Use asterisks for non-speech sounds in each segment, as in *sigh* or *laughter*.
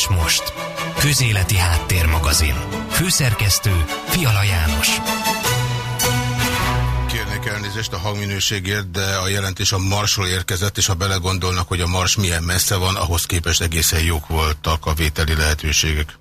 és most. Közéleti Háttérmagazin. Főszerkesztő Fiala János. Kérnék elnézést a hangminőségért, de a jelentés a Marsról érkezett, és ha belegondolnak, hogy a Mars milyen messze van, ahhoz képest egészen jók voltak a vételi lehetőségek.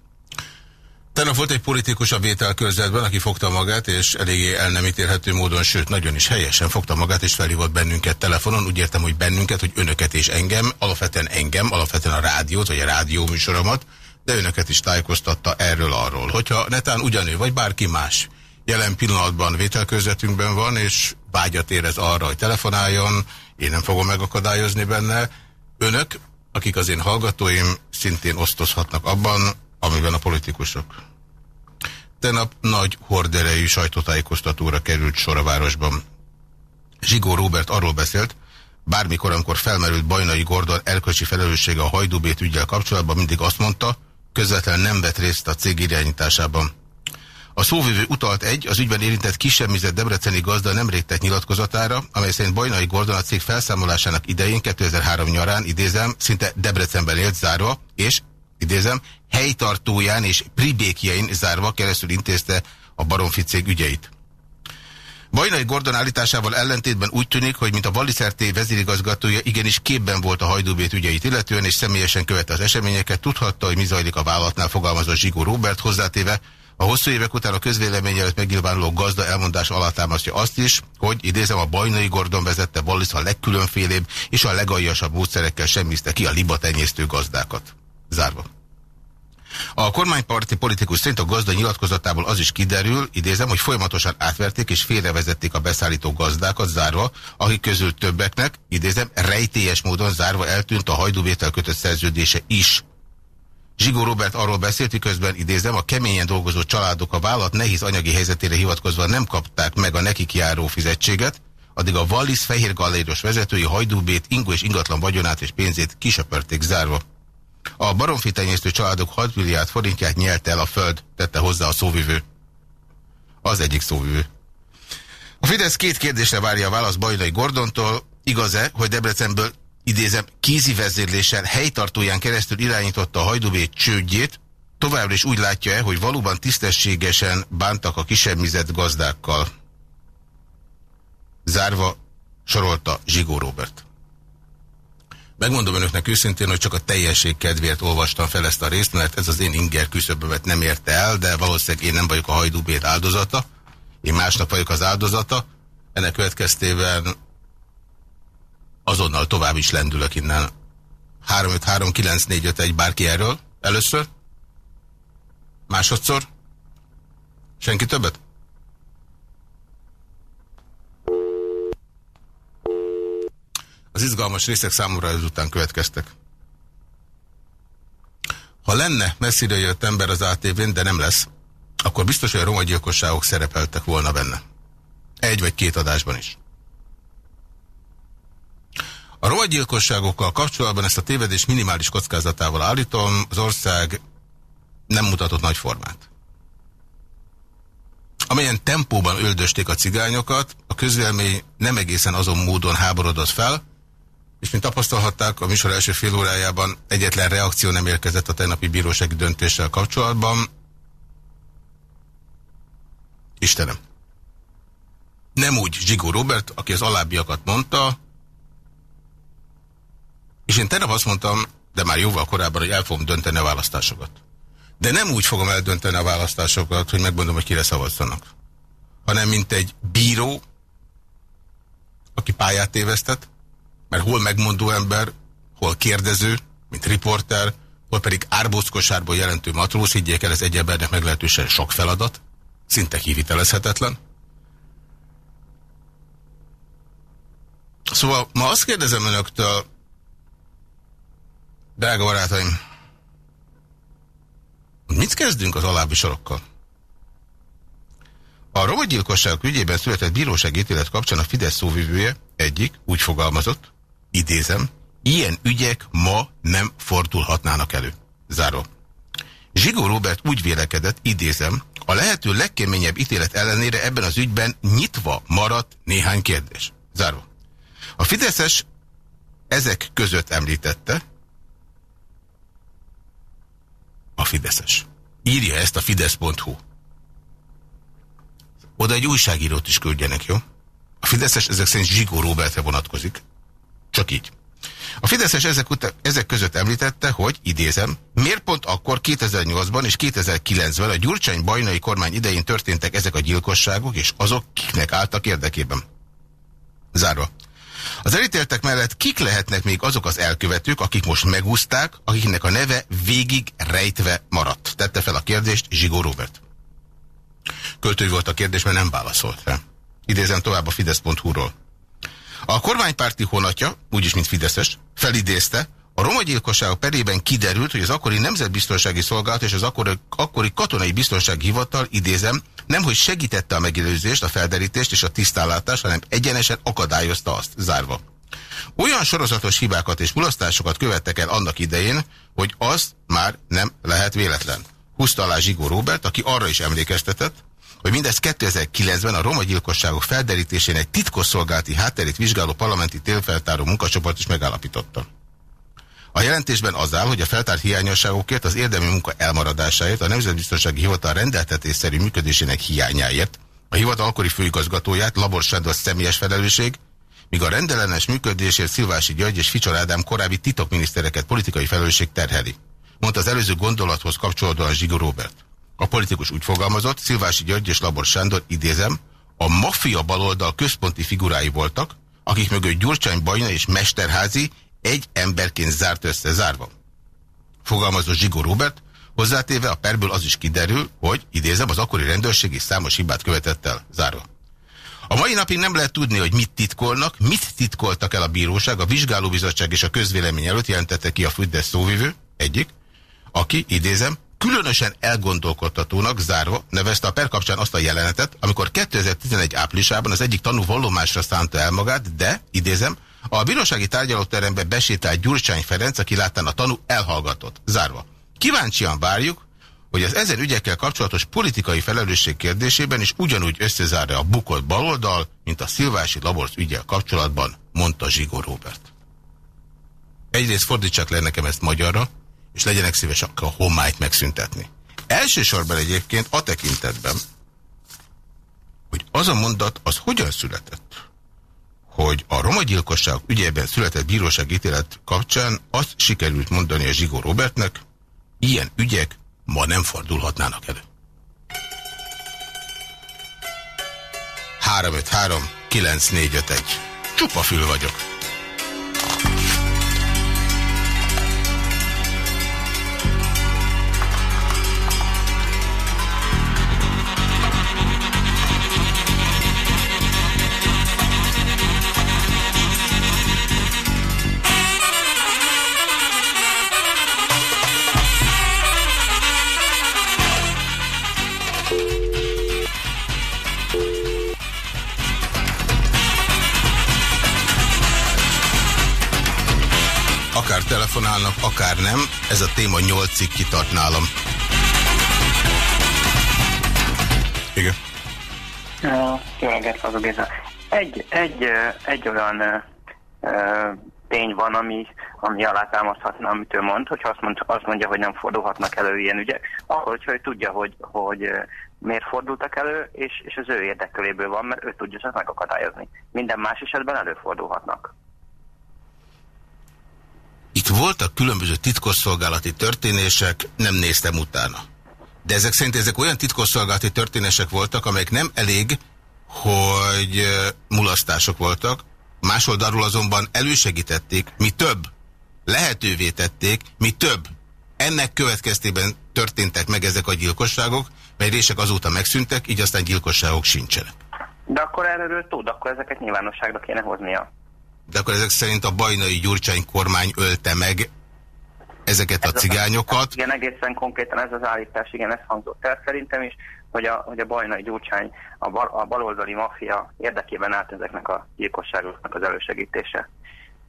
Tegnap volt egy politikus a vételkörzetben, aki fogta magát, és eléggé el nem ítélhető módon, sőt, nagyon is helyesen fogta magát, és felhívott bennünket telefonon. Úgy értem, hogy bennünket, hogy önöket és engem, alapvetően engem, alapvetően a rádiót, vagy a rádió műsoromat, de önöket is tájékoztatta erről arról. Hogyha netán ugyanő, vagy bárki más jelen pillanatban vételkörzetünkben van, és vágyat érez arra, hogy telefonáljon, én nem fogom megakadályozni benne. Önök, akik az én hallgatóim, szintén osztozhatnak abban, amiben a politikusok. Tenap nagy horderejű sajtótájékoztatóra került sor a városban. Zsigó Robert arról beszélt, bármikor, amikor felmerült Bajnai Gordon erkölcsi felelőssége a hajdúbét ügyel kapcsolatban, mindig azt mondta, közvetlenül nem vett részt a cég irányításában. A szóvivő utalt egy, az ügyben érintett kisemmizett debreceni gazda nemrég tett nyilatkozatára, amely szerint Bajnai Gordon a cég felszámolásának idején 2003 nyarán, idézem, szinte Debrecenben élt zárva, és idézem, helytartóján és pribékjein zárva keresztül intézte a Baromfi cég ügyeit. Bajnai Gordon állításával ellentétben úgy tűnik, hogy mint a Walliserté vezérigazgatója igenis képben volt a hajdúbét ügyeit illetően, és személyesen követte az eseményeket, tudhatta, hogy mi zajlik a vállalatnál fogalmazott Zsigó Robert hozzátéve, a hosszú évek után a közvélemény előtt megnyilvánuló gazda elmondás alátámasztja azt is, hogy idézem a Bajnai Gordon vezette Wallis a legkülönfélébb és a legaljasabb módszerekkel semmizte ki a libatenyésztő gazdákat. Zárva. A kormányparti politikus szerint a gazda nyilatkozatából az is kiderül, idézem, hogy folyamatosan átverték és félrevezették a beszállító gazdákat zárva, akik közül többeknek, idézem, rejtélyes módon zárva eltűnt a hajdúvétel kötött szerződése is. Zsigó Robert arról beszélt, miközben idézem, a keményen dolgozó családok a vállalat nehéz anyagi helyzetére hivatkozva nem kapták meg a nekik járó fizetséget, addig a Wallis fehér galéros vezetői hajdúbét, ingó és ingatlan vagyonát és pénzét kisöpörték zárva. A baromfi tenyésztő családok 6 milliárd forintját nyert el a föld, tette hozzá a szóvivő. Az egyik szóvivő. A Fidesz két kérdésre várja a választ Bajnai Gordontól. Igaz-e, hogy Debrecenből idézem, kézi vezérléssel helytartóján keresztül irányította a hajdubét csődjét, továbbra is úgy látja-e, hogy valóban tisztességesen bántak a kisemmizett gazdákkal. Zárva sorolta Zsigó Robert. Megmondom önöknek őszintén, hogy csak a teljesség kedvéért olvastam fel ezt a részt, mert ez az én inger küszöbömet nem érte el, de valószínűleg én nem vagyok a hajdúbét áldozata, én másnak vagyok az áldozata, ennek következtében azonnal tovább is lendülök innen. 353-9451 bárki erről? Először? Másodszor? Senki többet? Az izgalmas részek számomra ezután következtek. Ha lenne messzire jött ember az ATV-n, de nem lesz, akkor biztos, hogy a roma gyilkosságok szerepeltek volna benne. Egy vagy két adásban is. A roma gyilkosságokkal kapcsolatban ezt a tévedés minimális kockázatával állítom, az ország nem mutatott nagy formát. Amilyen tempóban öldösték a cigányokat, a közvélemény nem egészen azon módon háborodott fel, és mint tapasztalhatták, a műsor első fél órájában egyetlen reakció nem érkezett a tegnapi bírósági döntéssel kapcsolatban. Istenem. Nem úgy Zsigó Robert, aki az alábbiakat mondta, és én tegnap azt mondtam, de már jóval korábban, hogy el fogom dönteni a választásokat. De nem úgy fogom eldönteni a választásokat, hogy megmondom, hogy kire szavazzanak. Hanem mint egy bíró, aki pályát tévesztett, mert hol megmondó ember, hol kérdező, mint riporter, hol pedig árbózkosárból jelentő matróz, higgyék el, ez egy embernek meglehetősen sok feladat, szinte kivitelezhetetlen. Szóval ma azt kérdezem önöktől, drága barátaim, mit kezdünk az alábbi sorokkal? A rovagyilkosságok ügyében született bírósági ítélet kapcsán a Fidesz szóvivője egyik úgy fogalmazott, idézem, ilyen ügyek ma nem fordulhatnának elő. Záró. Zsigó Robert úgy vélekedett, idézem, a lehető legkeményebb ítélet ellenére ebben az ügyben nyitva maradt néhány kérdés. Záró. A Fideszes ezek között említette, a Fideszes. Írja ezt a Fidesz.hu. Oda egy újságírót is küldjenek, jó? A Fideszes ezek szerint Zsigó Robertre vonatkozik. Csak így. A Fideszes ezek, után, ezek között említette, hogy, idézem, miért pont akkor 2008-ban és 2009-ben a Gyurcsány bajnai kormány idején történtek ezek a gyilkosságok, és azok kiknek álltak érdekében. Zárva. Az elítéltek mellett kik lehetnek még azok az elkövetők, akik most megúzták, akiknek a neve végig rejtve maradt? Tette fel a kérdést Zsigó Robert. Költői volt a kérdés, mert nem válaszolt rá. Idézem tovább a Fidesz.hu-ról. A kormánypárti honatja, úgyis mint Fideszes, felidézte, a romagyilkosságok perében kiderült, hogy az akkori Nemzetbiztonsági Szolgálat és az akkori, akkori Katonai Biztonsági Hivatal, idézem, nem hogy segítette a megelőzést, a felderítést és a tisztállátást, hanem egyenesen akadályozta azt, zárva. Olyan sorozatos hibákat és mulasztásokat követtek el annak idején, hogy az már nem lehet véletlen. Húzta alá Zsigó Robert, aki arra is emlékeztetett, hogy mindez 2009-ben a roma gyilkosságok felderítésének titkosszolgálati hátterét vizsgáló parlamenti télfeltáró munkacsoport is megállapította. A jelentésben az áll, hogy a feltárt hiányosságokért az érdemi munka elmaradásáért, a Nemzetbiztonsági Hivatal rendeltetésszerű működésének hiányáért, a hivatal akkori főigazgatóját, Labor Sándor személyes felelősség, míg a rendellenes működésért Szilvási György és Ficsor Ádám korábbi titokminisztereket politikai felelősség terheli. Mondta az előző gondolathoz kapcsolódóan Zsigó Robert. A politikus úgy fogalmazott, Szilvási György és Labor Sándor, idézem, a maffia baloldal központi figurái voltak, akik mögött Gyurcsány Bajna és Mesterházi egy emberként zárt össze zárva. Fogalmazott Zsigó Robert, hozzátéve a perből az is kiderül, hogy, idézem, az akkori rendőrség is számos hibát követett el, zárva. A mai napig nem lehet tudni, hogy mit titkolnak, mit titkoltak el a bíróság, a vizsgálóbizottság és a közvélemény előtt jelentette ki a Fidesz szóvivő, egyik, aki, idézem, különösen elgondolkodtatónak zárva nevezte a per kapcsán azt a jelenetet, amikor 2011 áprilisában az egyik tanú vallomásra szánta el magát, de, idézem, a bírósági tárgyalóterembe besétált Gyurcsány Ferenc, aki láttán a tanú elhallgatott. Zárva. Kíváncsian várjuk, hogy az ezen ügyekkel kapcsolatos politikai felelősség kérdésében is ugyanúgy összezárja a bukott baloldal, mint a szilvási laborc ügyel kapcsolatban, mondta Zsigó Robert. Egyrészt fordítsák le nekem ezt magyarra, és legyenek szívesek a homályt megszüntetni. Elsősorban egyébként a tekintetben, hogy az a mondat, az hogyan született, hogy a romagyilkosság ügyében született bíróság ítélet kapcsán azt sikerült mondani a Zsigó Robertnek, ilyen ügyek ma nem fordulhatnának elő. 353 9451 Csupa fül vagyok. Telefonálnak, akár nem. Ez a téma nyolcig kitart nálam. Igen. Jó reggelt, az a Géza. Egy, egy, egy olyan uh, tény van, ami, ami alátámaszthatna, amit ő mond, hogyha azt, mond, azt mondja, hogy nem fordulhatnak elő ilyen ügyek, akkor, hogyha ő tudja, hogy, hogy miért fordultak elő, és, és az ő érdekeléből van, mert ő tudja csak megakadályozni. Minden más esetben előfordulhatnak. Itt voltak különböző titkosszolgálati történések, nem néztem utána. De ezek szerint ezek olyan titkosszolgálati történések voltak, amelyek nem elég, hogy mulasztások voltak, más oldalról azonban elősegítették, mi több, lehetővé tették, mi több. Ennek következtében történtek meg ezek a gyilkosságok, mely rések azóta megszűntek, így aztán gyilkosságok sincsenek. De akkor erről tud, akkor ezeket nyilvánosságra kéne hoznia. De akkor ezek szerint a bajnai Gyurcsány kormány ölte meg ezeket ez a cigányokat. Az, igen, egészen konkrétan ez az állítás, igen, ez hangzott el szerintem is, hogy a, hogy a bajnai Gyurcsány a, bal, a baloldali maffia érdekében állt ezeknek a gyilkosságoknak az elősegítése.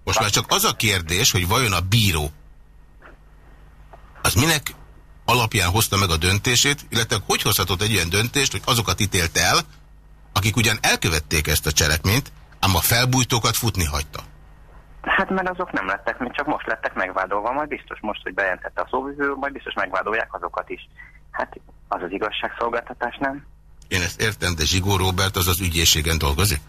Most már csak az a kérdés, hogy vajon a bíró az minek alapján hozta meg a döntését, illetve hogy hozhatott egy olyan döntést, hogy azokat ítélt el, akik ugyan elkövették ezt a cselekményt, ám a felbújtókat futni hagyta. Hát mert azok nem lettek, még csak most lettek megvádolva, majd biztos most, hogy bejelentette a szóvivő, majd biztos megvádolják azokat is. Hát az az igazságszolgáltatás, nem? Én ezt értem, de Zsigó Robert az az ügyészségen dolgozik?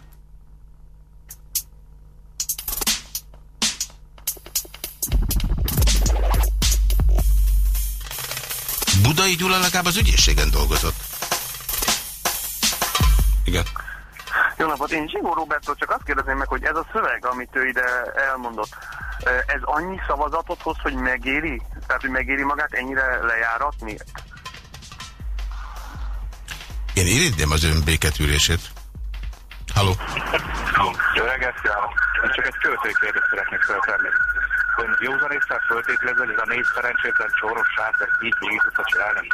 Budai Gyula legalább az ügyészségen dolgozott. Igen. Jó napot, én Zsigó Robertól csak azt kérdezném meg, hogy ez a szöveg, amit ő ide elmondott, ez annyi szavazatot hoz, hogy megéri? Tehát, hogy megéri magát ennyire lejáratni? Én irigyem az ön béketűrését. Halló? Jó reggelt, Én csak egy költői kérdést szeretnék feltenni. Ön józanésztel föltételező, hogy ez a négy szerencsétlen csóros srác ezt így végig tudta csinálni?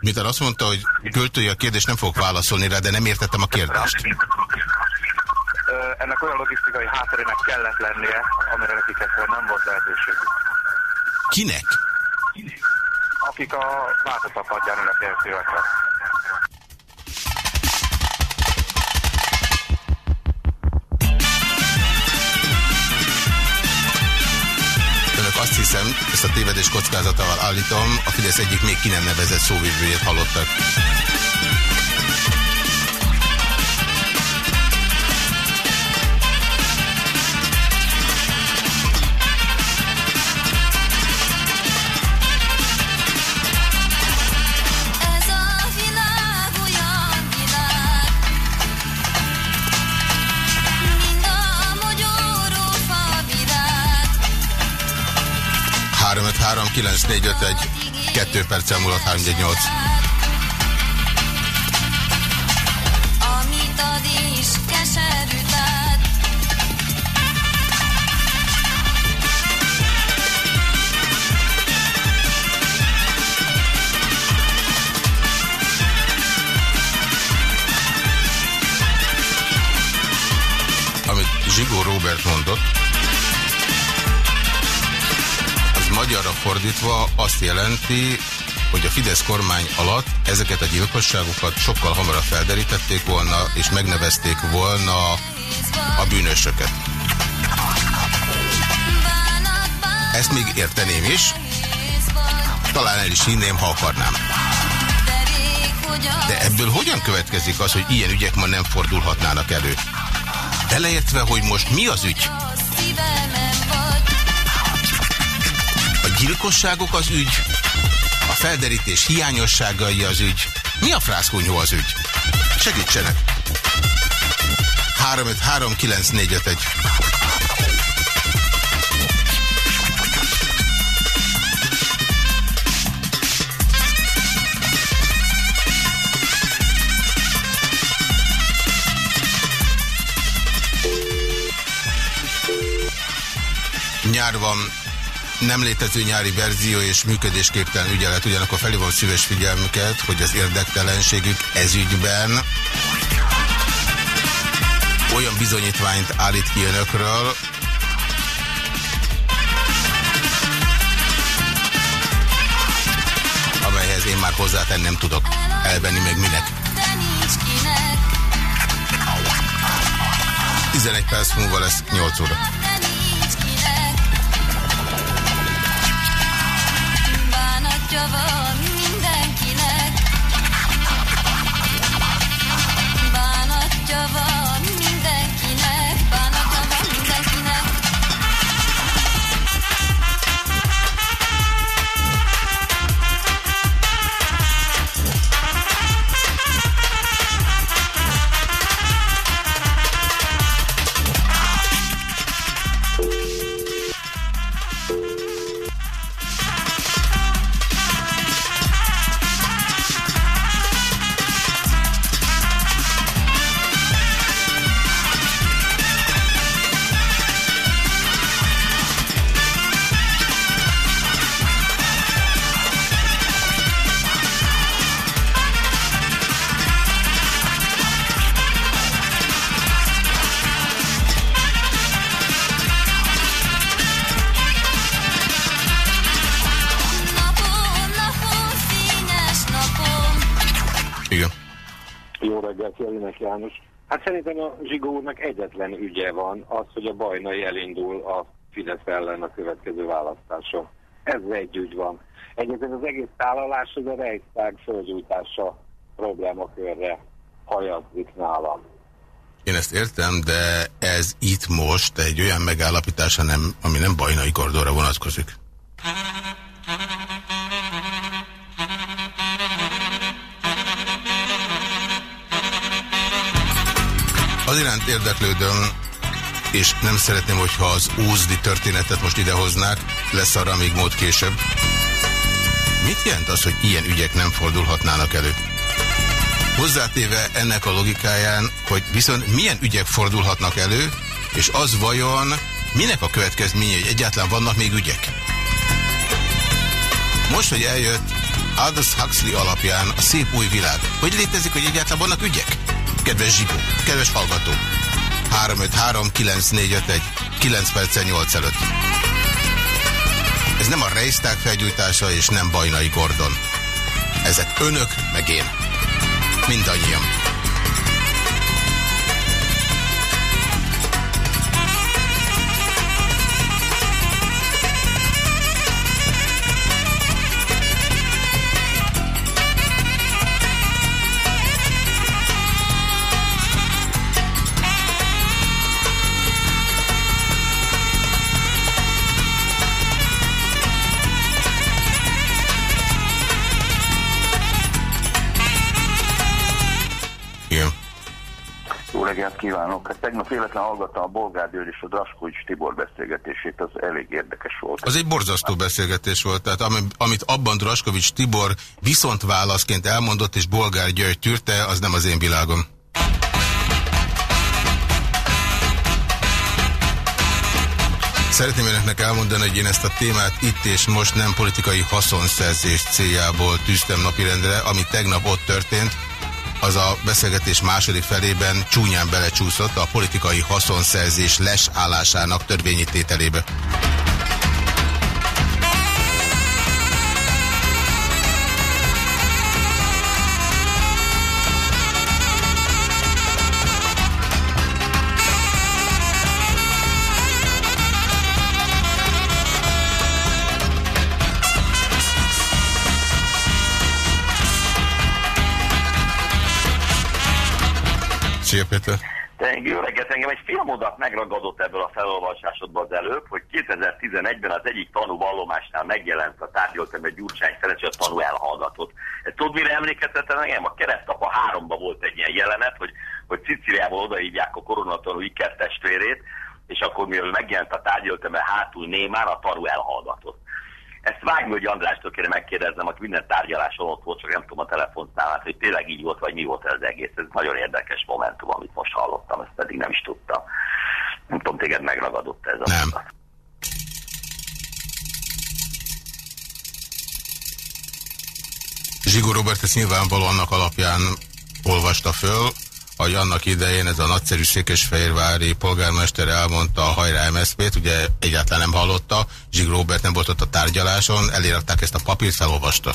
Miután azt mondta, hogy költői a kérdés, nem fogok válaszolni rá, de nem értettem a kérdést. Ennek olyan logisztikai hátterének kellett lennie, amire nekik nem volt lehetőség. Kinek? Akik a változat padján hiszem, ezt a tévedés kockázatával állítom, a Fidesz egyik még ki nem nevezett szóvivőjét hallottak. Egy, 2 perccel múlott 318. Amit ad is keserű Amit Zsigó Robert mondott, magyarra fordítva azt jelenti, hogy a Fidesz kormány alatt ezeket a gyilkosságokat sokkal hamarabb felderítették volna, és megnevezték volna a bűnösöket. Ezt még érteném is, talán el is hinném, ha akarnám. De ebből hogyan következik az, hogy ilyen ügyek ma nem fordulhatnának elő? Beleértve, hogy most mi az ügy? Gyilkosságok az ügy, a felderítés hiányosságai az ügy. Mi a frászkúnyó az ügy? Segítsenek! 3539451 Nyár van, nem létező nyári verzió és működésképtelen ügyelet, ugyanakkor felhívom szíves figyelmüket, hogy az érdektelenségük ezügyben olyan bizonyítványt állít ki önökről, amelyhez én már hozzátenni nem tudok elvenni meg minek. 11 perc múlva lesz 8 óra. Van Hát szerintem a Zsigó egyetlen ügye van, az, hogy a bajnai elindul a Fidesz ellen a következő választáson. Ez egy ügy van. Egyébként az egész tálalás az a Reichstag földgyújtása problémakörre hajazzik nálam. Én ezt értem, de ez itt most egy olyan megállapítása, nem, ami nem bajnai kordóra vonatkozik. Az iránt érdeklődöm, és nem szeretném, hogyha az úzdi történetet most idehoznák, lesz arra még mód később. Mit jelent az, hogy ilyen ügyek nem fordulhatnának elő? Hozzátéve ennek a logikáján, hogy viszont milyen ügyek fordulhatnak elő, és az vajon minek a következménye, hogy egyáltalán vannak még ügyek? Most, hogy eljött Aldous Huxley alapján a szép új világ, hogy létezik, hogy egyáltalán vannak ügyek? Kedves zsibó, kedves hallgató, 353 9451 9 perccel 8 előtt. Ez nem a Reiszták felgyújtása, és nem Bajnai Gordon. Ezek önök, meg én. Mindannyian. Véletlen hallgattam a Bolgár és a Draskovics Tibor beszélgetését, az elég érdekes volt. Az egy borzasztó beszélgetés volt, tehát amit abban Draskovics Tibor viszont válaszként elmondott, és Bolgár György tűrte, az nem az én világom. Szeretném önöknek elmondani, hogy én ezt a témát itt és most nem politikai haszonszerzés céljából tűztem napirendre, ami tegnap ott történt, az a beszélgetés második felében csúnyán belecsúszott a politikai haszonszerzés lesállásának törvényi tételébe. Szia Péter! Jó reggelt, engem egy fél megragadott ebből a felolvasásodban az előbb, hogy 2011-ben az egyik tanúvallomásnál megjelent a tárgyaltam Gyurcsány Ferenc, a tanú elhallgatott. Tudod, mire emlékeztetett engem? A keresztapa háromba volt egy ilyen jelenet, hogy, hogy Ciciliából odaívják a koronatanú ikertestvérét, és akkor mivel megjelent a tárgyaltam, hátul némán a tanú elhallgatott. Ezt Vágmölgyi Andrástól kéne megkérdeznem, aki minden tárgyaláson ott volt, csak nem tudom a telefonszámát, hogy tényleg így volt, vagy mi volt ez egész. Ez nagyon érdekes momentum, amit most hallottam, ezt pedig nem is tudtam. Nem tudom, téged megragadott ez a Nem. mondat. Zsigó Robert ezt nyilvánvalóan annak alapján olvasta föl, hogy annak idején ez a nagyszerű székesfehérvári polgármester elmondta a hajrá MSZP-t, ugye egyáltalán nem hallotta, Zsig Robert nem volt ott a tárgyaláson, elérakták ezt a papírt, felolvasta.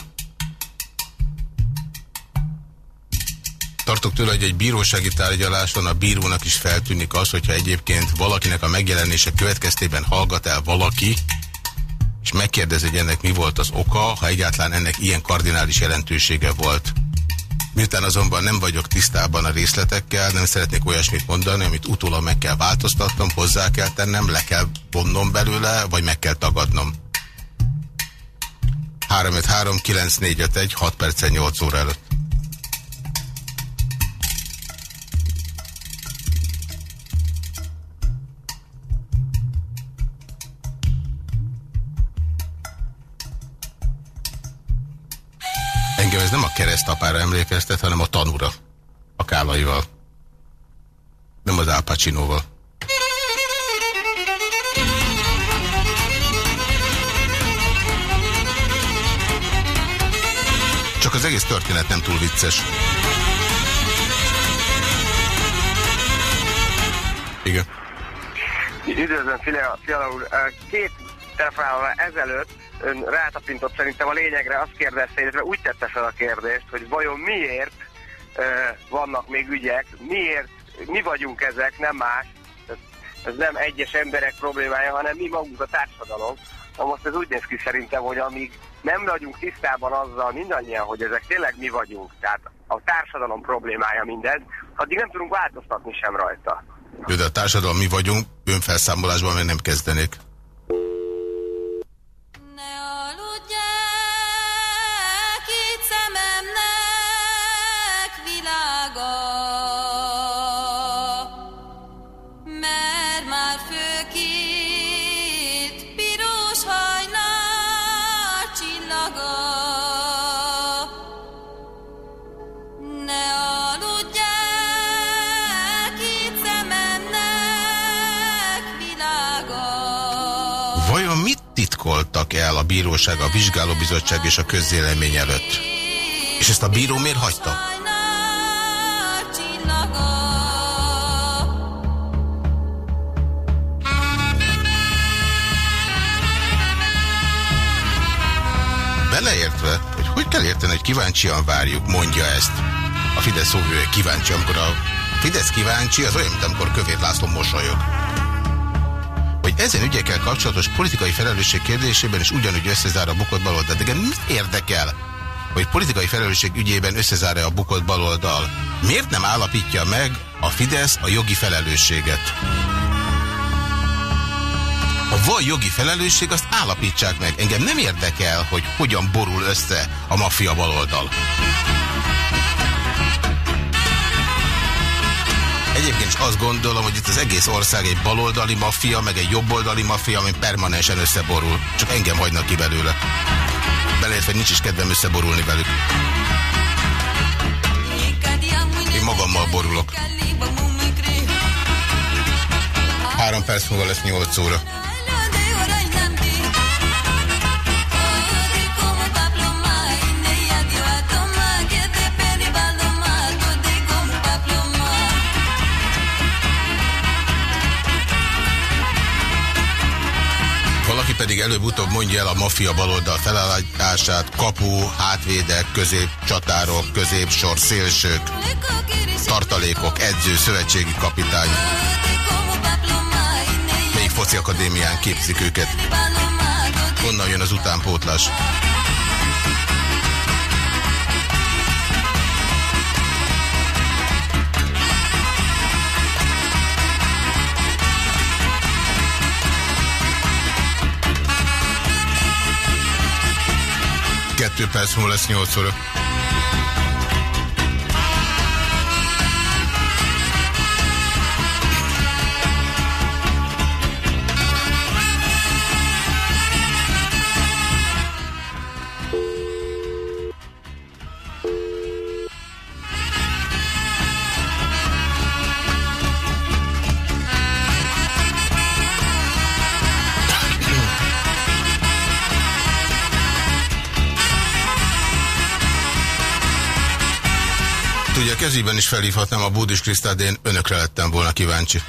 Tartok tőle, hogy egy bírósági tárgyaláson a bírónak is feltűnik az, hogyha egyébként valakinek a megjelenése következtében hallgat el valaki, és megkérdezi, hogy ennek mi volt az oka, ha egyáltalán ennek ilyen kardinális jelentősége volt. Miután azonban nem vagyok tisztában a részletekkel, nem szeretnék olyasmit mondani, amit utólag meg kell változtatnom, hozzá kell tennem, le kell vonnom belőle, vagy meg kell tagadnom. 353 9451 6 percen 8 óra előtt. Ez nem a keresztapára emlékeztet, hanem a tanúra. A kálaival. Nem az Al Pacinoval. Csak az egész történet nem túl vicces. Igen. Üdvözlöm, Fiala, úr. Két telefonálva ezelőtt ön rátapintott szerintem a lényegre, azt kérdezte, illetve úgy tette fel a kérdést, hogy vajon miért uh, vannak még ügyek, miért mi vagyunk ezek, nem más. Ez, ez nem egyes emberek problémája, hanem mi magunk a társadalom. Na most ez úgy néz ki szerintem, hogy amíg nem vagyunk tisztában azzal mindannyian, hogy ezek tényleg mi vagyunk, tehát a társadalom problémája mindez, addig nem tudunk változtatni sem rajta. Jó, de a társadalom mi vagyunk, önfelszámolásban még nem kezdenék. Titkoltak el a bíróság, a vizsgálóbizottság és a közélemény előtt. És ezt a bíró miért hagyta? Beleértve, hogy hogy kell érteni, hogy kíváncsian várjuk, mondja ezt. A Fidesz szóvője kíváncsi, amikor a Fidesz kíváncsi, az olyan, mint amikor Kövér László mosolyog ezen ügyekkel kapcsolatos politikai felelősség kérdésében is ugyanúgy összezár a bukott baloldal. De mit érdekel, hogy politikai felelősség ügyében összezár-e a bukott baloldal? Miért nem állapítja meg a Fidesz a jogi felelősséget? Ha van jogi felelősség, azt állapítsák meg. Engem nem érdekel, hogy hogyan borul össze a maffia baloldal. Egyébként is azt gondolom, hogy itt az egész ország egy baloldali maffia, meg egy jobboldali maffia, ami permanensen összeborul. Csak engem hagynak ki belőle. Beleértve, nincs is kedvem összeborulni velük. Én magammal borulok. Három perc múlva lesz nyolc óra. Pedig előbb-utóbb mondja el a maffia baloldal felállítását, kapu, hátvédek, középcsatárok, középsor, szélsők, tartalékok, edző, szövetségi kapitány. Még foci akadémián képzik őket. Honnan jön az utánpótlás? 2 perc múlva lesz 8 óra. Kezében is felhívhatnám a Búdis Krisztát, én önökre lettem volna kíváncsi.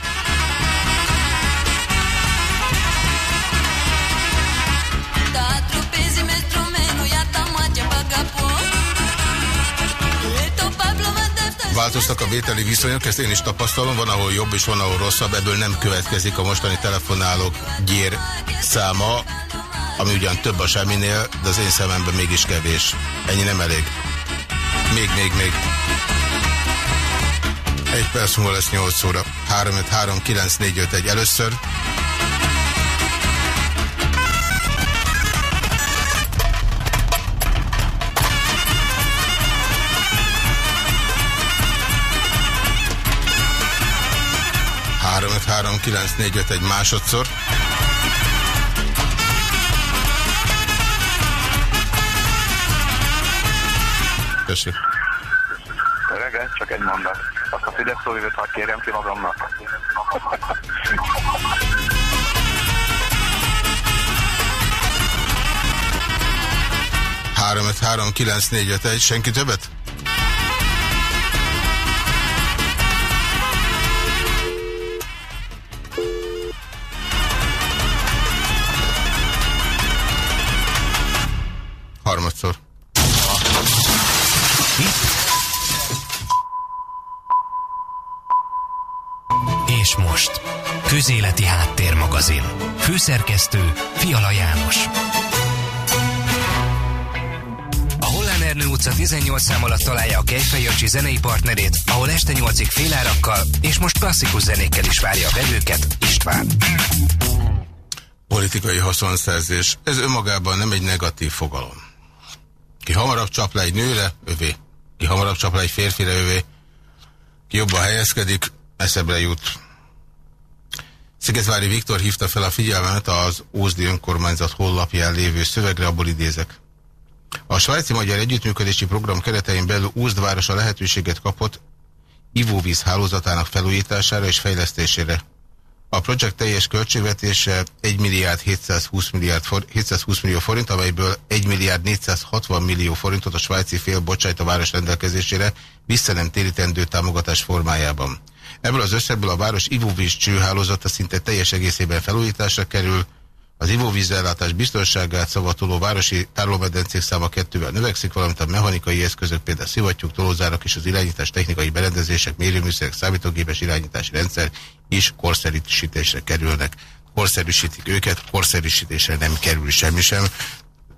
Változtak a vételi viszonyok, ezt én is tapasztalom, van ahol jobb és van ahol rosszabb, ebből nem következik a mostani telefonálók gyér száma, ami ugyan több a semminél, de az én szememben mégis kevés. Ennyi nem elég. Még, még, még. Egy perc múlva lesz 8 óra. 353 9451 először. Egy másodszor. Köszönöm. Reggel, csak egy mondat. Azt a Fidesz szóvivőt hadd kérjem ki magamnak. Három, öt, három, kilenc, négy, öt, egy. Senki többet? Közéleti Háttérmagazin. Főszerkesztő Fiala János. A Hollán Ernő utca 18 szám alatt találja a Kejfej Jancsi zenei partnerét, ahol este 8-ig félárakkal és most klasszikus zenékkel is várja a vevőket István. Politikai haszonszerzés. Ez önmagában nem egy negatív fogalom. Ki hamarabb csap le egy nőre, övé. Ki hamarabb csap le egy férfire, övé. Ki jobban helyezkedik, eszebbre jut. Szigetvári Viktor hívta fel a figyelmet az Ózdi önkormányzat hollapján lévő szövegre, abból idézek. A svájci-magyar együttműködési program keretein belül Ózd városa lehetőséget kapott ivóvíz hálózatának felújítására és fejlesztésére. A projekt teljes költségvetése 1 milliárd 720, milliárd for, 720 millió forint, amelyből 1 milliárd 460 millió forintot a svájci fél bocsájt a város rendelkezésére vissza nem térítendő támogatás formájában. Ebből az összegből a város ivóvíz csőhálózata szinte teljes egészében felújításra kerül, az ivóvízellátás biztonságát szavatoló városi tárolómedencék száma kettővel növekszik, valamint a mechanikai eszközök, például szivattyúk, tolózárak és az irányítás technikai berendezések, mérőműszerek, számítógépes irányítási rendszer is korszerűsítésre kerülnek. Korszerűsítik őket, korszerűsítésre nem kerül semmi sem.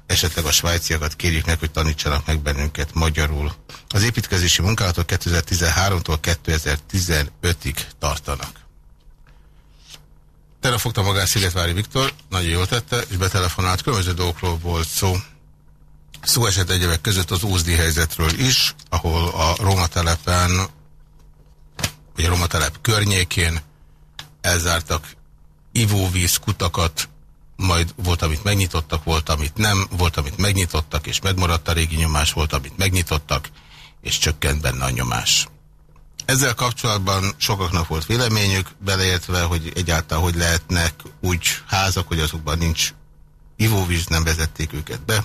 Esetleg a svájciakat kérjük meg, hogy tanítsanak meg bennünket magyarul. Az építkezési munkálatok 2013-tól 2015-ig tartanak. Telefogta magát Szigetvári Viktor, nagyon jól tette, és betelefonált. Különböző dolgokról volt szó. Szó esett egyebek között az úzdi helyzetről is, ahol a Roma telepen, vagy a Roma telep környékén elzártak ivóvíz kutakat, majd volt, amit megnyitottak, volt, amit nem, volt, amit megnyitottak, és megmaradt a régi nyomás, volt, amit megnyitottak, és csökkent benne a nyomás. Ezzel kapcsolatban sokaknak volt véleményük, beleértve, hogy egyáltalán hogy lehetnek úgy házak, hogy azokban nincs ivóvíz, nem vezették őket be.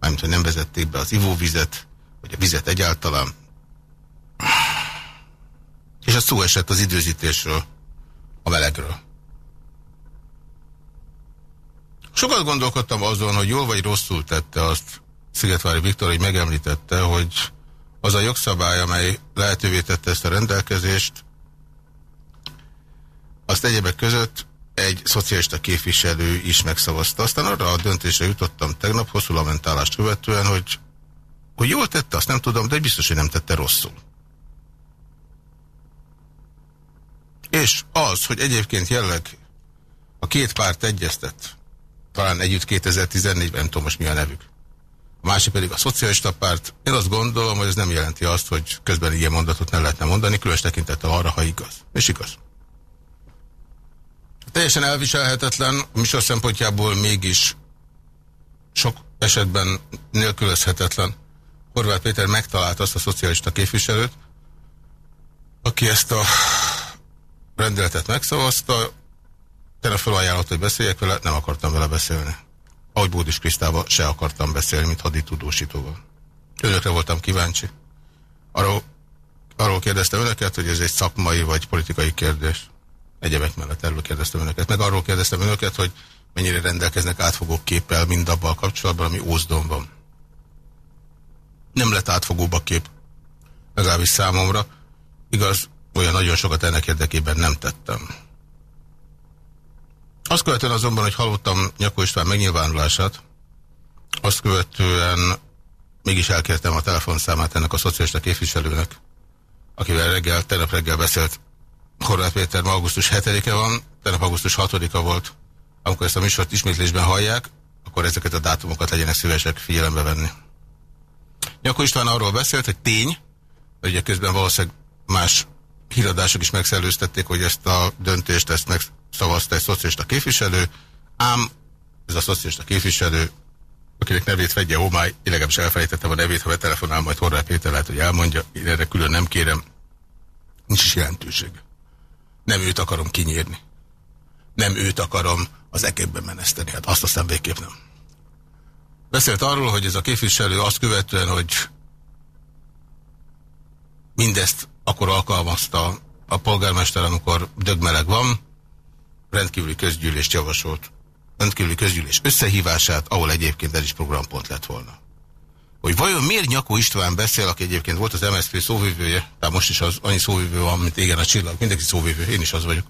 Mármint, hogy nem vezették be az ivóvizet, vagy a vizet egyáltalán. És a szó esett az időzítésről, a melegről. Sokat gondolkodtam azon, hogy jól vagy rosszul tette azt Szigetvári Viktor, hogy megemlítette, hogy az a jogszabály, amely lehetővé tette ezt a rendelkezést, azt egyebek között egy szocialista képviselő is megszavazta. Aztán arra a döntésre jutottam tegnap hosszú lamentálást követően, hogy, hogy jól tette, azt nem tudom, de biztos, hogy nem tette rosszul. És az, hogy egyébként jelleg a két párt egyeztet, talán együtt 2014-ben, nem tudom most mi a nevük, a másik pedig a szocialista párt. Én azt gondolom, hogy ez nem jelenti azt, hogy közben ilyen mondatot ne lehetne mondani, különös tekintettel arra, ha igaz. És igaz. Teljesen elviselhetetlen, a műsor szempontjából mégis sok esetben nélkülözhetetlen. Horváth Péter megtalálta azt a szocialista képviselőt, aki ezt a rendeletet megszavazta, tényleg felajánlott, hogy beszéljek vele, nem akartam vele beszélni ahogy Bódis Krisztával se akartam beszélni, mint haditudósítóval. Önökre voltam kíváncsi. Arról, arról kérdeztem önöket, hogy ez egy szakmai vagy politikai kérdés. Egyebek mellett erről kérdeztem önöket. Meg arról kérdeztem önöket, hogy mennyire rendelkeznek átfogó képpel mindabban kapcsolatban, ami Ózdon van. Nem lett átfogóbb a kép, legalábbis számomra. Igaz, olyan nagyon sokat ennek érdekében nem tettem. Azt követően azonban, hogy hallottam Nyakó István megnyilvánulását, azt követően mégis elkértem a telefonszámát ennek a szocialista képviselőnek, akivel reggel, tegnap reggel beszélt Horváth Péter, ma augusztus 7-e van, tegnap augusztus 6-a volt. Amikor ezt a műsort ismétlésben hallják, akkor ezeket a dátumokat legyenek szívesek figyelembe venni. Nyakó István arról beszélt, hogy tény, hogy ugye közben valószínűleg más híradások is megszellőztették, hogy ezt a döntést ezt szavazta egy szocialista képviselő, ám ez a szocialista képviselő, akinek nevét vegye homály, én legalábbis elfelejtettem a nevét, ha betelefonál majd Horváth Péter lehet, hogy elmondja, én erre külön nem kérem, nincs is jelentőség. Nem őt akarom kinyírni. Nem őt akarom az ekekben meneszteni, hát azt aztán végképp nem. Beszélt arról, hogy ez a képviselő azt követően, hogy mindezt akkor alkalmazta a polgármester, amikor dögmeleg van, rendkívüli közgyűlést javasolt. Rendkívüli közgyűlés összehívását, ahol egyébként el is programpont lett volna. Hogy vajon miért Nyakó István beszél, aki egyébként volt az MSZP szóvivője, tehát most is az annyi szóvivő van, mint igen a csillag, mindenki szóvivő, én is az vagyok.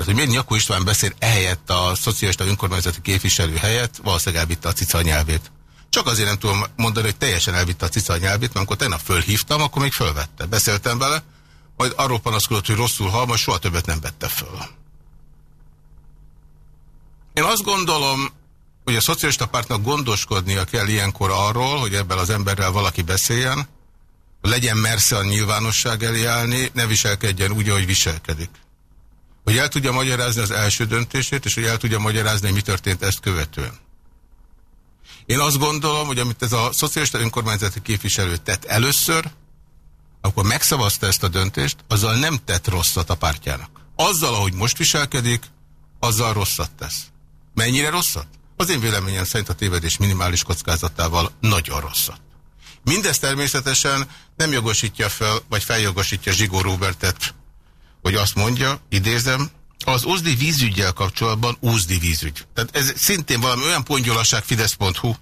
Tehát, hogy miért Nyakó István beszél ehelyett a szocialista önkormányzati képviselő helyett, valószínűleg elvitte a cica nyelvét. Csak azért nem tudom mondani, hogy teljesen elvitte a cica nyelvét, mert amikor tegnap fölhívtam, akkor még fölvette. Beszéltem vele, majd arról panaszkodott, hogy rosszul hal, soha többet nem vette föl. Én azt gondolom, hogy a szocialista pártnak gondoskodnia kell ilyenkor arról, hogy ebben az emberrel valaki beszéljen, legyen mersze a nyilvánosság elé ne viselkedjen úgy, ahogy viselkedik. Hogy el tudja magyarázni az első döntését, és hogy el tudja magyarázni, hogy mi történt ezt követően. Én azt gondolom, hogy amit ez a szocialista önkormányzati képviselő tett először, akkor megszavazta ezt a döntést, azzal nem tett rosszat a pártjának. Azzal, ahogy most viselkedik, azzal rosszat tesz. Mennyire rosszat? Az én véleményem szerint a tévedés minimális kockázatával nagyon rosszat. Mindez természetesen nem jogosítja fel, vagy feljogosítja Zsigó Robertet, hogy azt mondja, idézem, az Ózdi vízügyel kapcsolatban Ózdi vízügy. Tehát ez szintén valami olyan pongyolaság Fidesz.hu.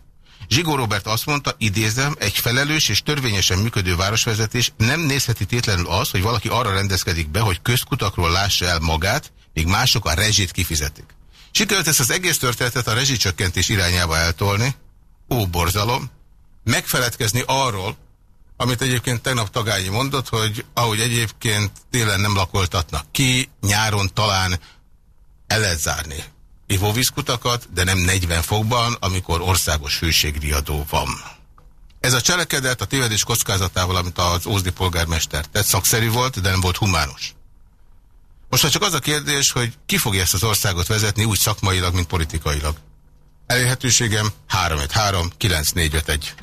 Zsigó Robert azt mondta, idézem, egy felelős és törvényesen működő városvezetés nem nézheti tétlenül az, hogy valaki arra rendezkedik be, hogy közkutakról lássa el magát, míg mások a rezsit kifizetik. Sikerült ezt az egész történetet a rezsicsökkentés irányába eltolni. Ó, borzalom! Megfeledkezni arról, amit egyébként tegnap Tagányi mondott, hogy ahogy egyébként télen nem lakoltatnak ki, nyáron talán el lehet zárni ivóvízkutakat, de nem 40 fokban, amikor országos hőségriadó van. Ez a cselekedet a tévedés kockázatával, amit az Ózdi polgármester tett, szakszerű volt, de nem volt humános. Most már csak az a kérdés, hogy ki fogja ezt az országot vezetni úgy szakmailag, mint politikailag. Elérhetőségem 353 9451.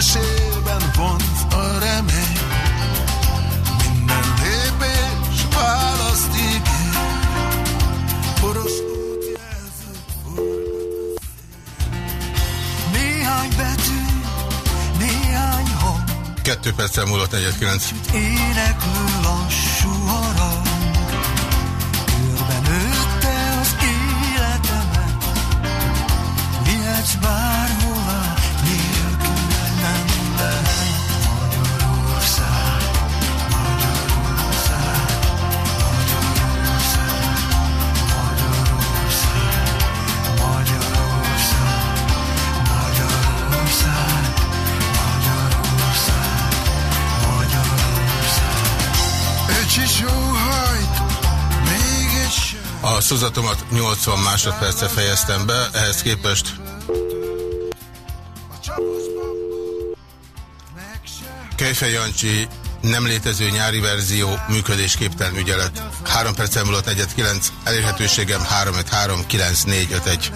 mesében vonz a remény. Minden lépés választ ígér, forgat a szél. Néhány betű, néhány hang, Kettő perccel múlott 49. éneklő lassú harang. Körben nőtte az életemet, vihetsz bárhová, A szuzatomat 80 másodperce fejeztem be, ehhez képest Kejfej Jancsi nem létező nyári verzió működésképtelen ügyelet. 3 perccel múlott 49, elérhetőségem 353 9451.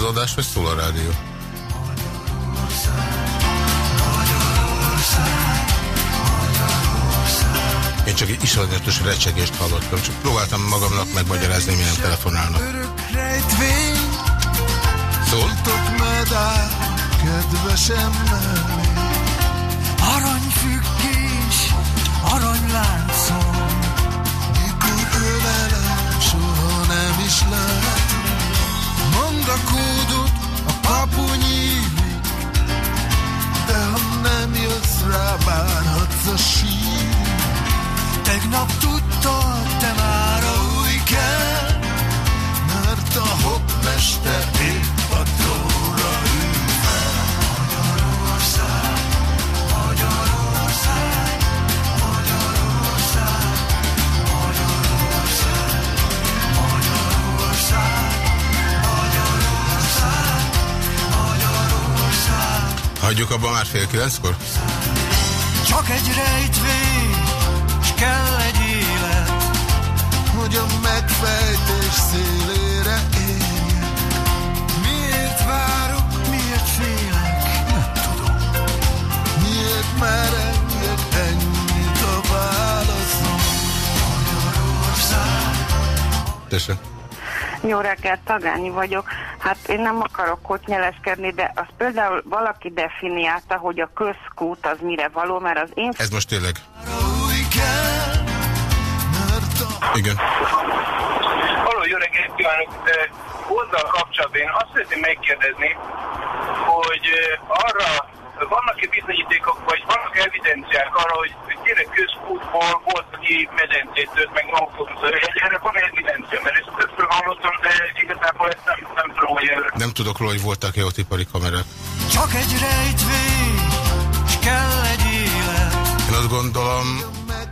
az adás, vagy szól a rádió? Én csak egy iszonyatos recsegést hallottam, csak próbáltam magamnak megmagyarázni, milyen telefonálnak. Szól? Kedvesem. Aranyfüggés, aranyláncom, mikor ölelem, soha nem is lehet mondd a kódot a paponyívig, de ha nem jössz rá, bánhatsz a sír. Tegnap tudtad, te már a új kell, mert a hopmester él. Hagyjuk abban már fél kilenckor? Csak egy rejtvény, s kell egy élet, hogy a megfejtés szélére érjek. Miért várok, miért félek? Nem tudom. Miért merengek ennyit a válaszom? Magyarország. Tessék. Jó reggelt, Tagányi vagyok. Hát én nem akarok ott nyeleskedni, de az például valaki definiálta, hogy a közkút az mire való, mert az én... Ez most tényleg. Igen. Halló, jó reggelt kívánok! Hozzá kapcsolatban én azt szeretném megkérdezni, hogy arra vannak-e bizonyítékok, vagy vannak evidenciák arra, hogy hogy tényleg közkútból volt, aki medencét tört, meg magfogta. Erre van evidencia, mert ezt többször hallottam, de igazából ezt nem, nem tudom, hogy erre. Nem tudok róla, hogy voltak-e ott ipari kamerák. Csak egy rejtvény, s kell egy élet. Én azt gondolom,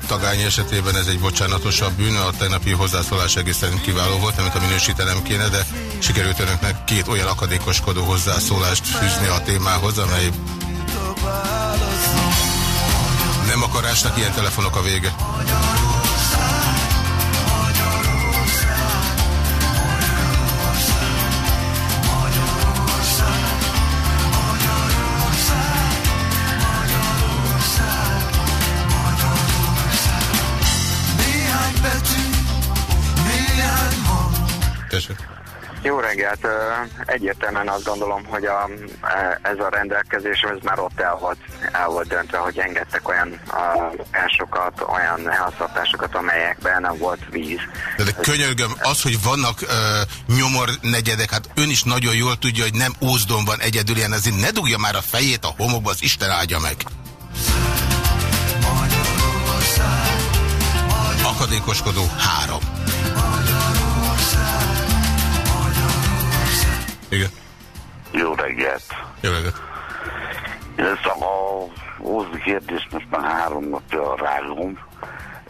Tagány esetében ez egy bocsánatosabb bűn, a tegnapi hozzászólás egészen kiváló volt, amit a minősítenem kéne, de sikerült önöknek két olyan akadékoskodó hozzászólást fűzni a témához, amely nem akarásnak ilyen telefonok a vége. Tessék. Jó reggelt! Egyértelműen azt gondolom, hogy a, e, ez a rendelkezés ez már ott el volt, el volt döntve, hogy engedtek olyan a, lakásokat, olyan háztartásokat, amelyekben nem volt víz. De, de könyörgöm, az, hogy vannak uh, nyomor negyedek, hát ön is nagyon jól tudja, hogy nem Ózdon van egyedül ilyen, ezért ne dugja már a fejét a homokba, az Isten áldja meg. Akadékoskodó három. Igen. Jó reggelt! Jó reggelt! Én ezt a ózdi kérdést most már három napja rágom.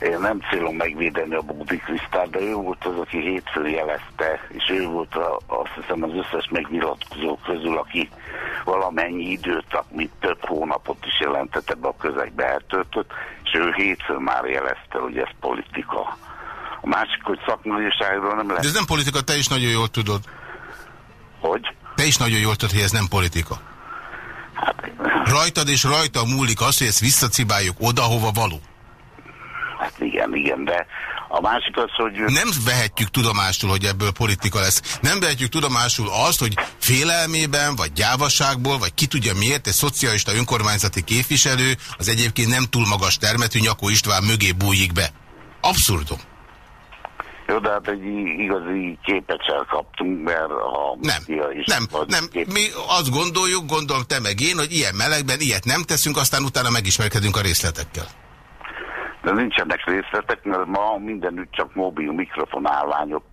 Én nem célom megvédeni a Bódi Krisztát, de ő volt az, aki hétfőn jelezte, és ő volt a, azt hiszem az összes megviratkozó közül, aki valamennyi időt, mint több hónapot is jelentett ebbe a közegbe eltöltött, és ő hétfőn már jelezte, hogy ez politika. A másik, hogy szakmaiságról nem lehet... De ez nem politika, te is nagyon jól tudod. Hogy? Te is nagyon jól tudod, hogy ez nem politika. Rajtad és rajta múlik az, hogy ezt visszacibáljuk oda, hova való. Hát igen, igen, de a másik az, hogy... Nem vehetjük tudomásul, hogy ebből politika lesz. Nem vehetjük tudomásul azt, hogy félelmében, vagy gyávaságból, vagy ki tudja miért, egy szocialista önkormányzati képviselő az egyébként nem túl magas termetű Nyakó István mögé bújik be. Abszurdum. Jó, de hát egy igazi képet sem kaptunk, mert a... Nem, is nem, nem. Mi azt gondoljuk, gondolom te meg én, hogy ilyen melegben ilyet nem teszünk, aztán utána megismerkedünk a részletekkel. De nincsenek részletek, mert ma mindenütt csak mobil mikrofonálványok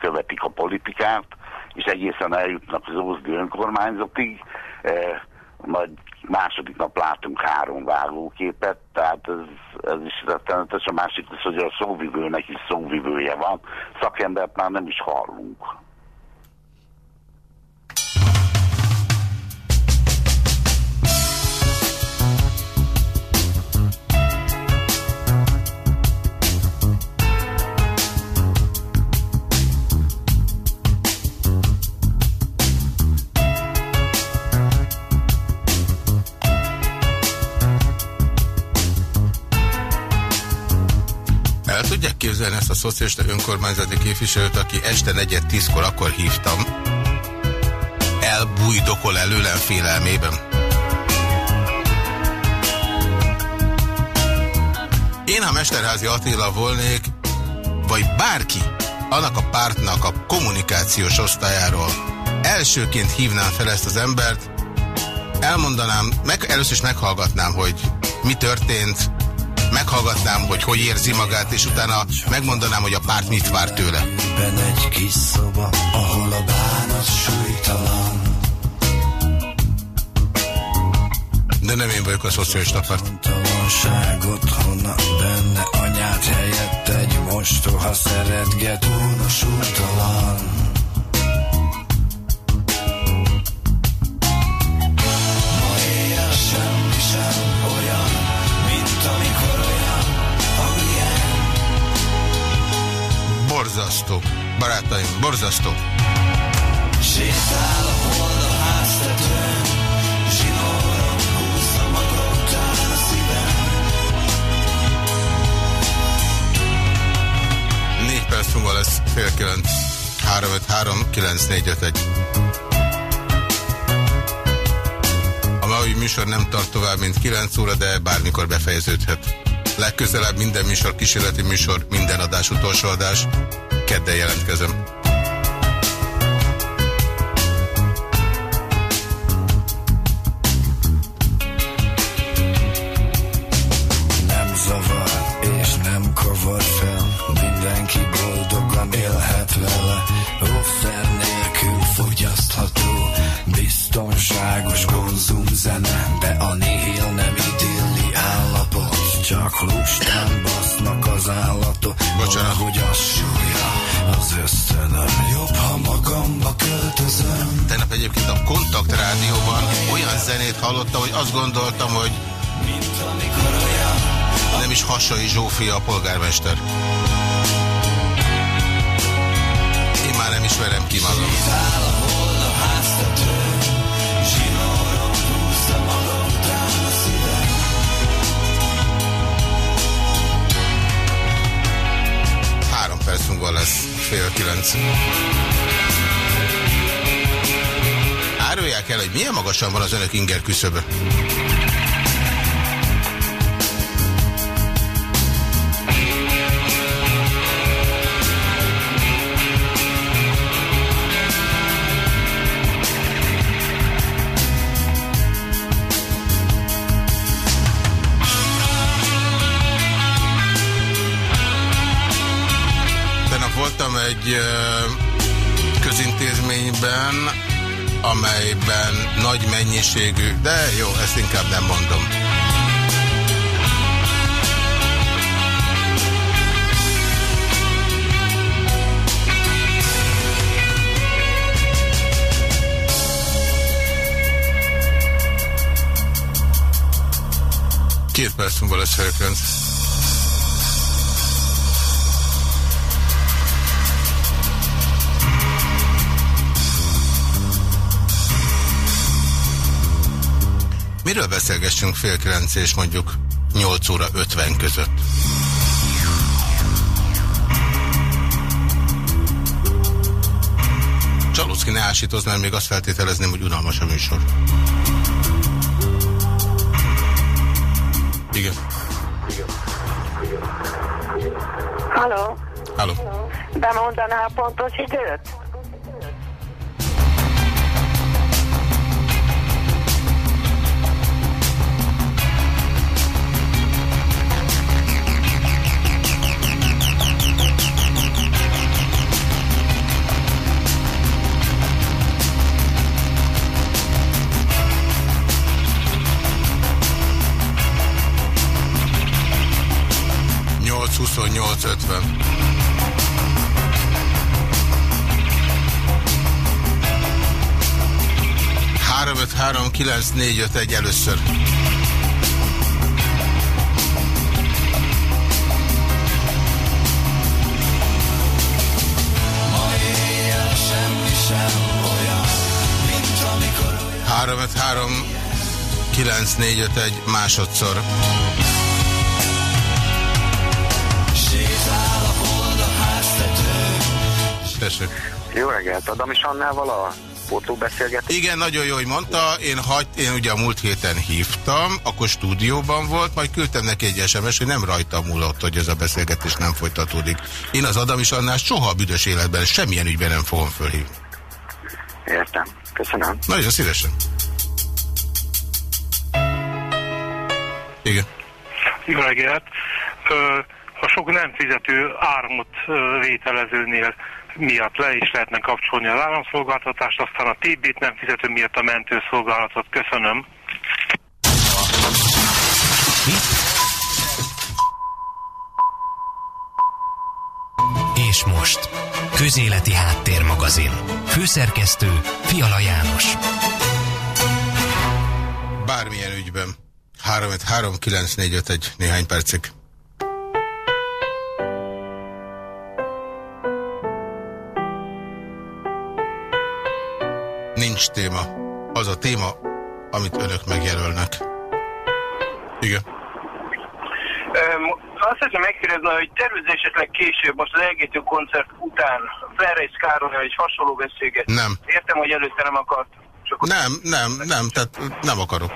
követik a politikát, és egészen eljutnak az ózdi önkormányzatig, eh, majd második nap látunk három vágóképet, tehát ez, ez is rettenetes. A másik az, hogy a szóvivőnek is szóvivője van, szakembert már nem is hallunk. Képzelni ezt a szocialista önkormányzati képviselőt, aki este negyed tízkor akkor hívtam, elbújdokol előlem félelmében. Én, ha Mesterházi Attila volnék, vagy bárki, annak a pártnak a kommunikációs osztályáról elsőként hívnám fel ezt az embert, elmondanám, meg, először is meghallgatnám, hogy mi történt, meghallgatnám, hogy hogy érzi magát, és utána megmondanám, hogy a párt mit vár tőle. Ben egy kis szoba, ahol a bánat súlytalan. De nem én vagyok a szocialista párt. Otthona, benne anyát helyett egy mostoha szeretget, unosultalan. Barátaim, borzasztó. Sétál a hold a háztetőn, zsinórom húzza maga után a szívem. Négy perc múlva lesz fél kilenc. 353 9451. A mai műsor nem tart tovább, mint 9 óra, de bármikor befejeződhet. Legközelebb minden műsor kísérleti műsor, minden adás utolsó adás. Kedden jelentkezem. Zenét hallottam, hogy azt gondoltam, hogy nem is Hassai Zsófia a polgármester. Én már nem ismerem ki magam. Három perc lesz fél kilenc. Árulják el, hogy milyen magasan van az önök inger. Tegnap voltam egy közintézményben, amelyben nagy mennyiségű, de jó, ezt inkább nem mondom. Két perc múlva lesz. Miről beszélgessünk fél kilenc és mondjuk 8 óra 50 között? Csalócki ne ásítoz, mert még azt feltételezném, hogy unalmas a műsor. Igen. Halló, Halló. bemondaná a pontos időt? 28, 50. Három, öt, három, kilenc, négy, öt, egy először. Tessék. Jó reggelt, Adam és Annával a pótlóbeszélgetés. Igen, nagyon jó, hogy mondta. Én, hagy, én ugye a múlt héten hívtam, akkor stúdióban volt, majd küldtem neki egy SMS, hogy nem rajta múlott, hogy ez a beszélgetés nem folytatódik. Én az Adam is annál soha a büdös életben semmilyen ügyben nem fogom fölhívni. Értem. Köszönöm. Nagyon szívesen. Igen. Jó reggelt! Ö, a sok nem fizető áramot vételezőnél miatt le is lehetne kapcsolni az áramszolgáltatást, aztán a TB-t nem fizető miatt a mentőszolgálatot. Köszönöm. És most, Közéleti Háttérmagazin. Főszerkesztő Fiala János. Bármilyen ügyben. 3, 3, 9, 4, 5, 1, néhány percig. Nincs téma. Az a téma, amit önök megjelölnek. Igen. Öm, azt szeretném megkérdezni, hogy tervez esetleg később, most az elgétő koncert után Ferreis Károly és hasonló beszélget. Nem. Értem, hogy előtte nem akart. Nem, nem, nem, tehát nem akarok.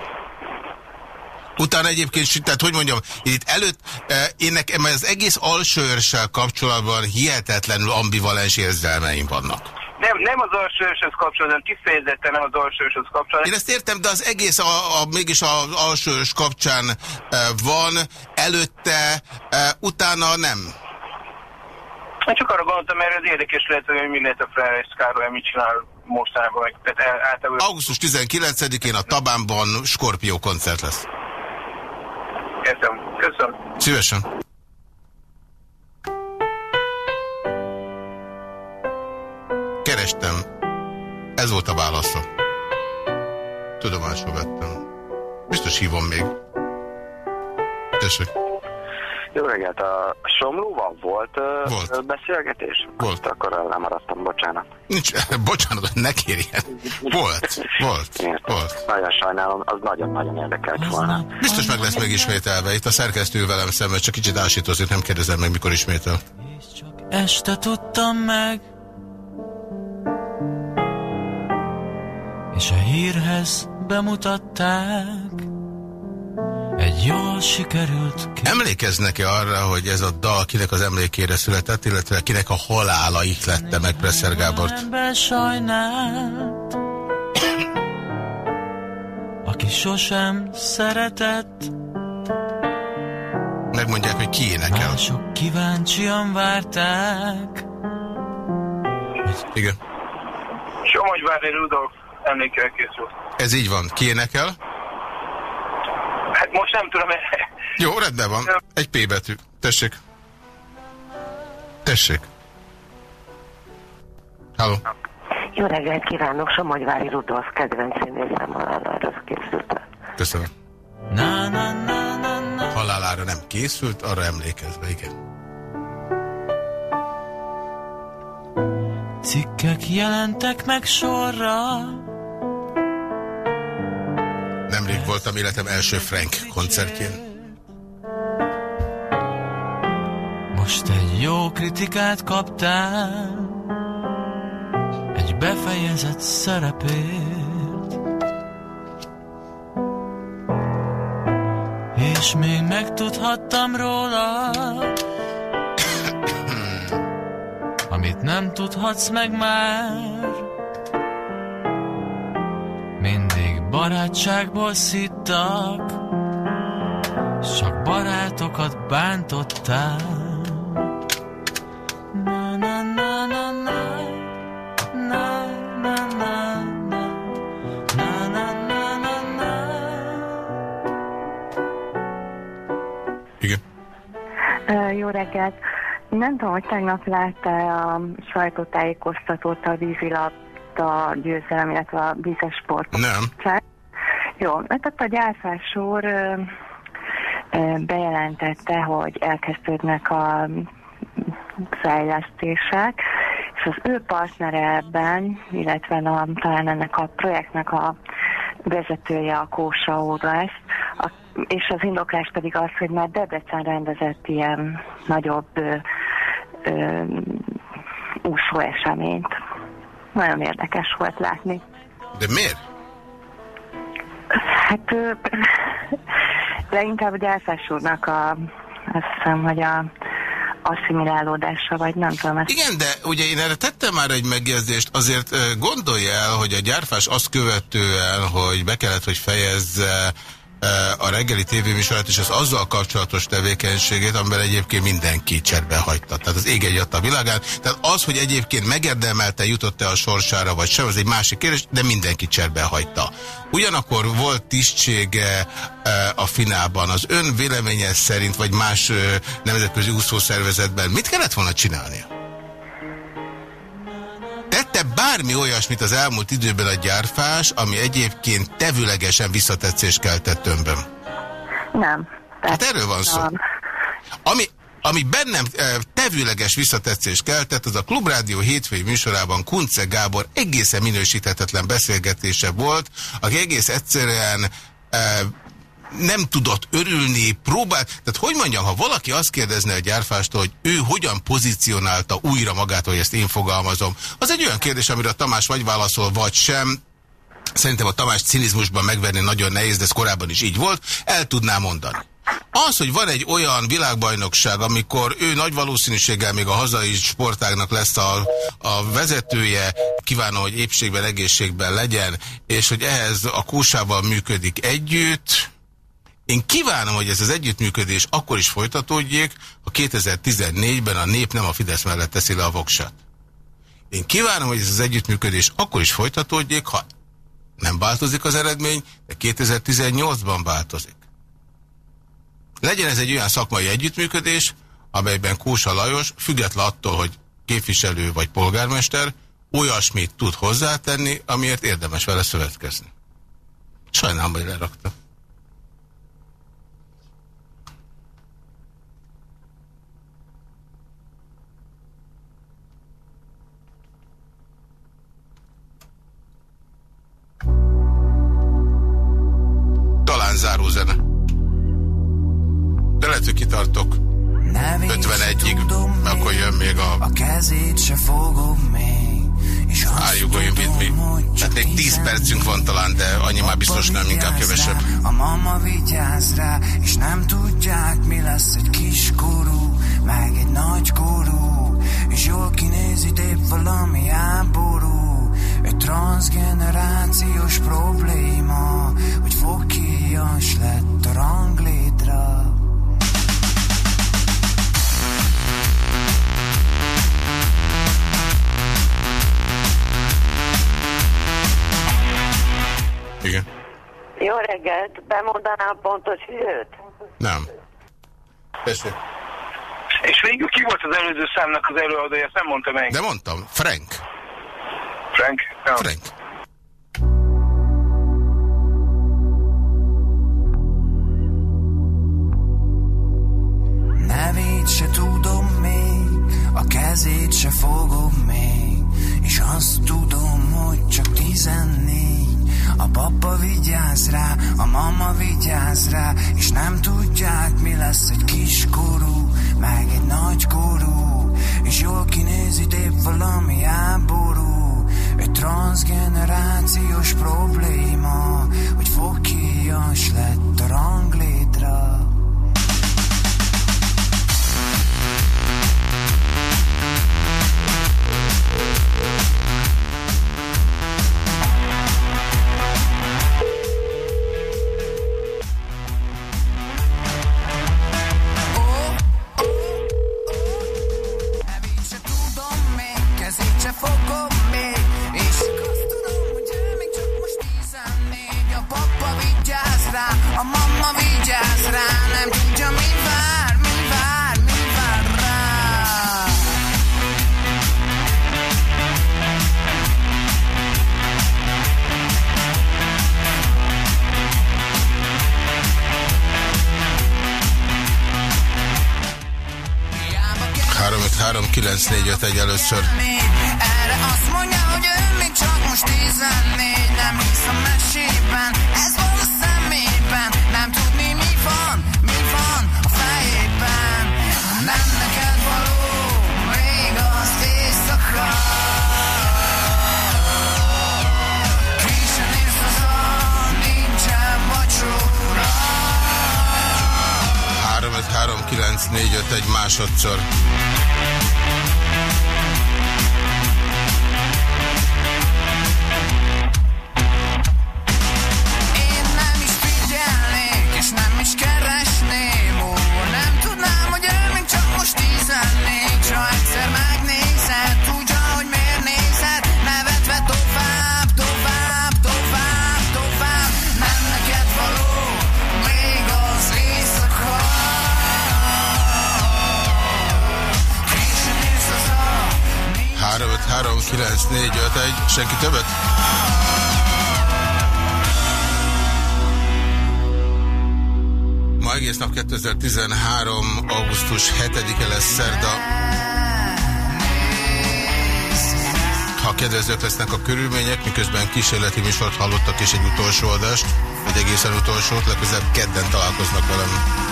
Utána egyébként, tehát hogy mondjam, itt előtt, eh, én nekem az egész alsőrssel kapcsolatban hihetetlenül ambivalens érzelmeim vannak. Nem, nem az alsóöshöz kapcsolatban, kifejezetten nem az alsóöshöz kapcsolatban. Én ezt értem, de az egész a, a, mégis az alsős kapcsán e, van, előtte, e, utána nem. Én csak arra gondoltam, mert ez érdekes lehet, hogy mi lehet a Ferreis Károly, mit csinál mostanában, meg tehát el- általában... Augusztus 19-én a Tabánban Skorpió koncert lesz. Értem. Köszönöm. Szívesen. Ez volt a válasza. Tudomásul vettem. Biztos hívom még. Tessék. Jó reggelt, a Somlóval volt, Volt. beszélgetés? Volt. Azt akkor lemaradtam, bocsánat. Nincs, *laughs* bocsánat, ne kérjen. Volt, volt, volt. Nagyon sajnálom, az nagyon-nagyon érdekelt volna. Biztos meg lesz megismételve. Itt a szerkesztő velem szemben, csak kicsit ásítozik, nem kérdezem meg, mikor ismétel. Este tudtam meg És a hírhez bemutatták Egy jól sikerült Emlékeznek-e arra, hogy ez a dal kinek az emlékére született, illetve kinek a halála ihlette meg Presser Gábort? sajnált Aki sosem szeretett Megmondják, hogy ki énekel. Mások kíváncsian várták Igen. Somogyvári Rudolf emlékére készült. Ez így van. Ki énekel? Hát most nem tudom, Jó, rendben van. Egy P betű. Tessék. Tessék. Halló. Jó reggelt kívánok, Somogyvári Rudolf, kedvenc színészem halálára készült. Köszönöm. Na, na, na, na, na. Halálára nem készült, arra emlékezve, igen. Cikkek jelentek meg sorra Nemrég voltam életem első Frank koncertjén. Most egy jó kritikát kaptál Egy befejezett szerepért És még megtudhattam róla Amit nem tudhatsz meg már barátságból szittak Csak barátokat bántottál Jó reggelt! Nem tudom, hogy tegnap látta a sajtótájékoztatót a vízilabda győzelem, illetve a vízes sport. Nem. Jó, hát ott a gyárfásúr ö, ö, bejelentette, hogy elkezdődnek a fejlesztések, és az ő partnere ebben, illetve a, talán ennek a projektnek a vezetője a Kósa úr lesz, a, és az indoklás pedig az, hogy már Debrecen rendezett ilyen nagyobb ö, ö, úszó eseményt. Nagyon érdekes volt látni. De miért? Hát leginkább a gyárfás úrnak a, azt hiszem, hogy a asszimilálódása, vagy nem tudom. Ezt Igen, de ugye én erre tettem már egy megjegyzést, azért ö, gondolja el, hogy a gyárfás azt követően, hogy be kellett, hogy fejezze a reggeli tévéműsorát és az azzal kapcsolatos tevékenységét, amiben egyébként mindenki cserbe hagyta. Tehát az ég egy a világán. Tehát az, hogy egyébként megérdemelte, jutott-e a sorsára, vagy sem, az egy másik kérdés, de mindenki cserbe hagyta. Ugyanakkor volt tisztsége ö, a finában. Az ön véleménye szerint, vagy más nemzetközi úszószervezetben mit kellett volna csinálnia? Tette bármi olyasmit az elmúlt időben a gyárfás, ami egyébként tevőlegesen visszatetszést keltett önben? nem. Hát erről van szó. Ami, ami bennem eh, tevőleges visszatetszést keltett, az a Klubrádió hétfői műsorában Kunce Gábor egészen minősíthetetlen beszélgetése volt, aki egész egyszerűen eh, nem tudott örülni, próbált, tehát hogy mondjam, ha valaki azt kérdezne a gyárfástól, hogy ő hogyan pozícionálta újra magát, hogy ezt én fogalmazom, az egy olyan kérdés, amire a Tamás vagy válaszol, vagy sem, Szerintem a Tamás cinizmusban megverni nagyon nehéz, de ez korábban is így volt, el tudná mondani. Az, hogy van egy olyan világbajnokság, amikor ő nagy valószínűséggel még a hazai sportágnak lesz a, a vezetője, kívánom, hogy épségben, egészségben legyen, és hogy ehhez a kósával működik együtt, én kívánom, hogy ez az együttműködés akkor is folytatódjék, ha 2014-ben a nép nem a Fidesz mellett teszi le a voksát. Én kívánom, hogy ez az együttműködés akkor is folytatódjék, ha nem változik az eredmény, de 2018-ban változik. Legyen ez egy olyan szakmai együttműködés, amelyben Kósa Lajos, független attól, hogy képviselő vagy polgármester, olyasmit tud hozzátenni, amiért érdemes vele szövetkezni. Sajnálom, hogy lerakta. Talán zárózene. De lehet, hogy kitartok 51-ig, mert akkor jön még a... A kezét se fogom még És Are you going with me? Hát még 10 percünk van talán, de annyi már biztos nem, inkább kevesebb. A mama vigyáz rá És nem tudják mi lesz egy kiskorú Meg egy nagykorú És jól kinézi épp valami háború Egy transgenerációs probléma Hogy fokias lett a ranglétra Igen. Jó reggelt, bemondaná a pontos időt? Nem. Tessék. És végül ki volt az előző számnak az előadója, ezt nem mondta meg. De mondtam, Frank. Frank? Ja. Frank. Nevét se tudom még, a kezét se fogom még, és azt tudom, hogy csak tizennégy. A papa vigyáz rá, a mama vigyáz rá, és nem tudják, mi lesz egy kiskorú, meg egy nagykorú, és jól kinézi épp valami háború, egy transgenerációs probléma, hogy fokias lett a ranglétra. 061 először. Azt mondja, hogy ő még csak most 14, nem hisz a mesében, ez van a szemében, nem tudni mi van, mi van a fejében, nem neked való, még az éjszaka. Három, egy, három, kilenc, négy, öt, egy másodszor. 5, 3, 9, 4, 5, 1. Senki többet? Ma egész nap 2013. augusztus 7-e lesz szerda. Ha kedvezők lesznek a körülmények, miközben kísérleti műsort hallottak és egy utolsó adást, egy egészen utolsót, legközelebb kedden találkoznak velem.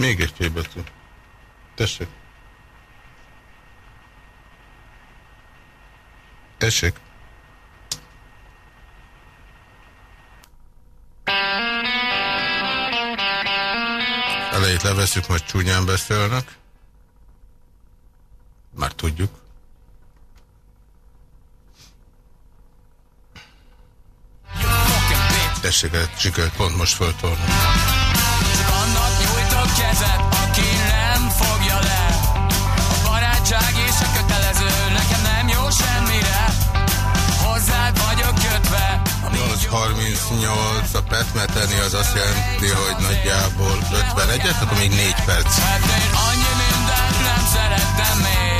Még egy félbetű. Tessék. Tessék. Elejét leveszük, majd csúnyán beszélnek. Már tudjuk. Tessék, sikerült pont most föltorni. Kezet, aki nem fogja le. A barátság és a kötelező nekem nem jó semmire. Hozzád vagyok kötve 8.38 a petmeteni az azt jelenti, hogy nagyjából 51-et, akkor még 4 perc. Mert én annyi mindent nem szerettem még